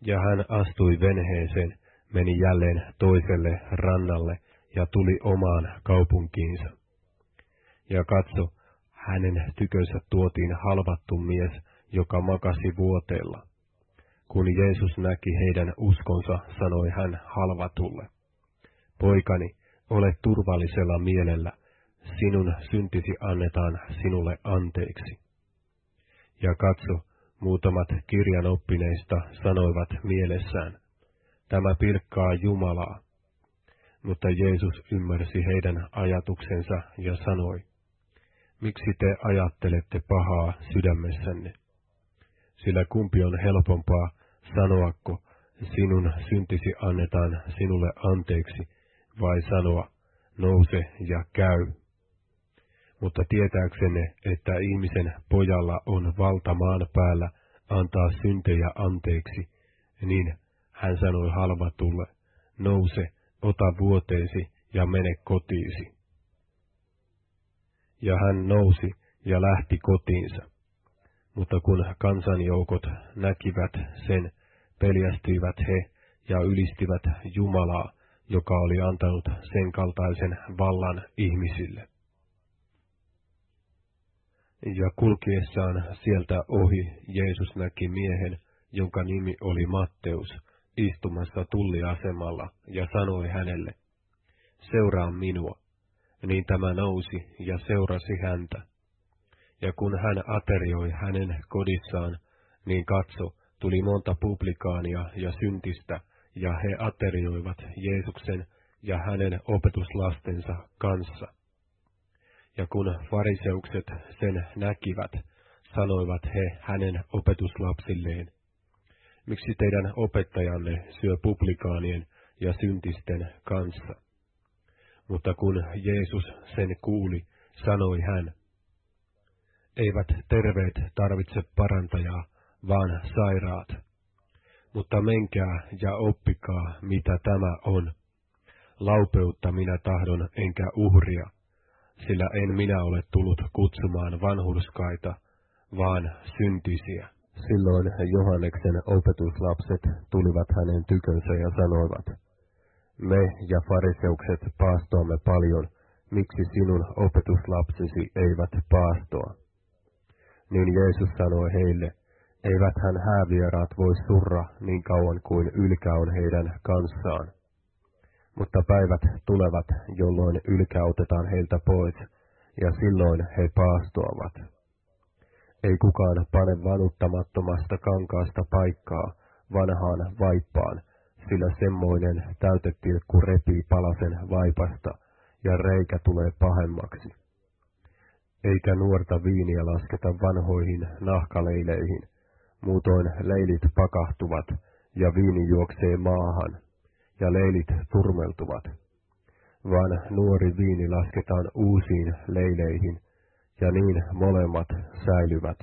Ja hän astui venheeseen, meni jälleen toiselle rannalle ja tuli omaan kaupunkiinsa. Ja katso, hänen tykönsä tuotiin halvattu mies, joka makasi vuoteella. Kun Jeesus näki heidän uskonsa, sanoi hän halvatulle, Poikani, ole turvallisella mielellä, sinun syntisi annetaan sinulle anteeksi. Ja katso, muutamat kirjan oppineista sanoivat mielessään, tämä pilkkaa Jumalaa. Mutta Jeesus ymmärsi heidän ajatuksensa ja sanoi, miksi te ajattelette pahaa sydämessänne? Sillä kumpi on helpompaa sanoako, sinun syntisi annetaan sinulle anteeksi, vai sanoa, nouse ja käy. Mutta tietääksenne, että ihmisen pojalla on valta maan päällä antaa syntejä anteeksi, niin hän sanoi halvatulle, nouse, ota vuoteesi ja mene kotiisi. Ja hän nousi ja lähti kotiinsa. Mutta kun kansanjoukot näkivät sen, peljästyivät he ja ylistivät Jumalaa, joka oli antanut sen kaltaisen vallan ihmisille. Ja kulkiessaan sieltä ohi Jeesus näki miehen, jonka nimi oli Matteus, istumassa tulliasemalla, ja sanoi hänelle, seuraa minua. Niin tämä nousi ja seurasi häntä. Ja kun hän aterioi hänen kodissaan, niin katso, tuli monta publikaania ja syntistä, ja he aterioivat Jeesuksen ja hänen opetuslastensa kanssa. Ja kun fariseukset sen näkivät, sanoivat he hänen opetuslapsilleen, miksi teidän opettajanne syö publikaanien ja syntisten kanssa? Mutta kun Jeesus sen kuuli, sanoi hän, eivät terveet tarvitse parantajaa, vaan sairaat mutta menkää ja oppikaa, mitä tämä on. Laupeutta minä tahdon enkä uhria, sillä en minä ole tullut kutsumaan vanhurskaita, vaan syntisiä. Silloin Johanneksen opetuslapset tulivat hänen tykönsä ja sanoivat, Me ja fariseukset paastoamme paljon, miksi sinun opetuslapsesi eivät paastoa? Niin Jeesus sanoi heille, Eiväthän häävieraat voi surra niin kauan kuin ylkä on heidän kanssaan. Mutta päivät tulevat, jolloin ylkä otetaan heiltä pois, ja silloin he paastoavat. Ei kukaan pane vanuttamattomasta kankaasta paikkaa vanhaan vaippaan, sillä semmoinen täytetilkku repii palasen vaipasta, ja reikä tulee pahemmaksi. Eikä nuorta viiniä lasketa vanhoihin nahkaleileihin, Muutoin leilit pakahtuvat, ja viini juoksee maahan, ja leilit turmeltuvat. Vaan nuori viini lasketaan uusiin leileihin, ja niin molemmat säilyvät.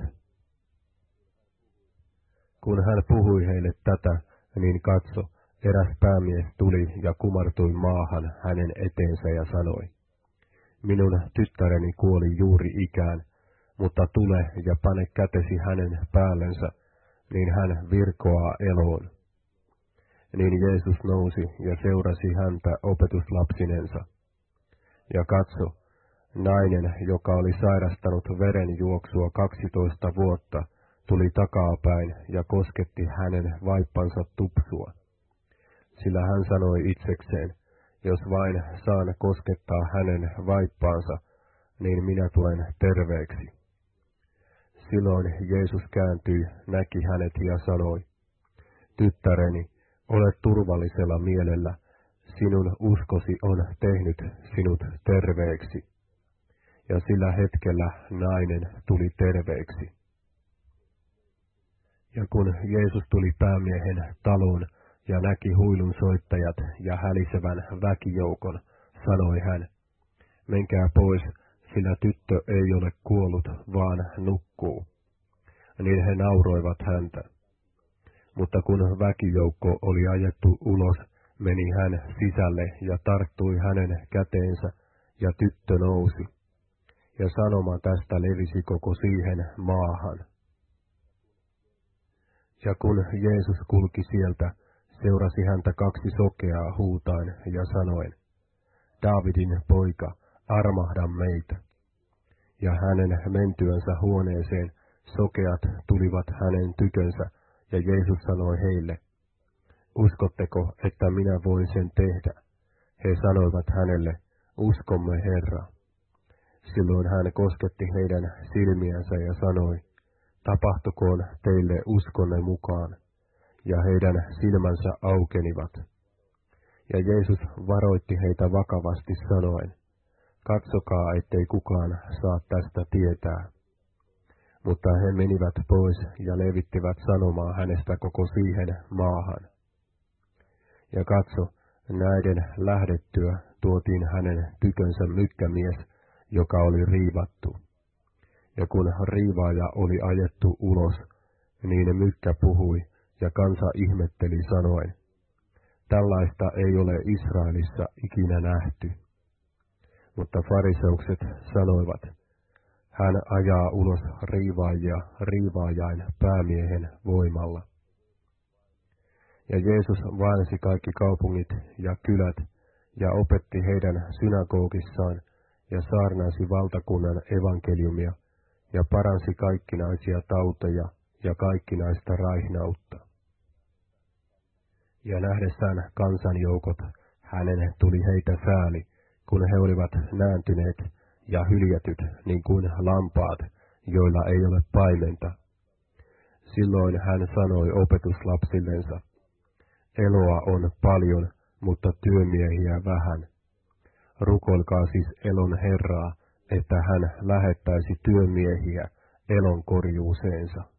Kun hän puhui heille tätä, niin katso, eräs päämies tuli ja kumartui maahan hänen eteensä ja sanoi, Minun tyttäreni kuoli juuri ikään, mutta tule ja pane kätesi hänen päällensä, niin hän virkoaa eloon. Niin Jeesus nousi ja seurasi häntä opetuslapsinensa. Ja katso, nainen, joka oli sairastanut verenjuoksua kaksitoista vuotta, tuli takapäin ja kosketti hänen vaippansa tupsua. Sillä hän sanoi itsekseen, jos vain saan koskettaa hänen vaippaansa, niin minä tulen terveeksi. Silloin Jeesus kääntyi, näki hänet ja sanoi, Tyttäreni, ole turvallisella mielellä, sinun uskosi on tehnyt sinut terveeksi. Ja sillä hetkellä nainen tuli terveeksi. Ja kun Jeesus tuli päämiehen taloon ja näki huilun soittajat ja hälisevän väkijoukon, sanoi hän, menkää pois, sillä tyttö ei ole kuollut, vaan nukkuu. Niin he nauroivat häntä. Mutta kun väkijoukko oli ajettu ulos, meni hän sisälle ja tarttui hänen käteensä, ja tyttö nousi. Ja sanoma tästä levisi koko siihen maahan. Ja kun Jeesus kulki sieltä, seurasi häntä kaksi sokeaa huutain ja sanoen, Daavidin poika, armahda meitä. Ja hänen mentyänsä huoneeseen sokeat tulivat hänen tykönsä, ja Jeesus sanoi heille, Uskotteko, että minä voin sen tehdä? He sanoivat hänelle, uskomme Herra. Silloin hän kosketti heidän silmiänsä ja sanoi, tapahtukoon teille uskonne mukaan. Ja heidän silmänsä aukenivat. Ja Jeesus varoitti heitä vakavasti sanoen, katsokaa, ettei kukaan saa tästä tietää. Mutta he menivät pois ja levittivät sanomaa hänestä koko siihen maahan. Ja katso, näiden lähdettyä tuotiin hänen tykönsä mykkämies, joka oli riivattu. Ja kun riivaaja oli ajettu ulos, niin mykkä puhui, ja kansa ihmetteli sanoen, tällaista ei ole Israelissa ikinä nähty. Mutta fariseukset sanoivat, hän ajaa ulos riivaajia riivaajain päämiehen voimalla. Ja Jeesus vaelsi kaikki kaupungit ja kylät ja opetti heidän synagogissaan ja saarnaisi valtakunnan evankeliumia ja paransi kaikkinaisia tauteja ja kaikkinaista raihnautta. Ja nähdessään kansanjoukot, hänen tuli heitä sääli, kun he olivat nääntyneet ja hyljetyt niin kuin lampaat, joilla ei ole paimenta. Silloin hän sanoi opetuslapsillensa, eloa on paljon, mutta työmiehiä vähän. Rukolkaa siis elon Herraa, että hän lähettäisi työmiehiä elon korjuuseensa.